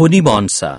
Honeymonster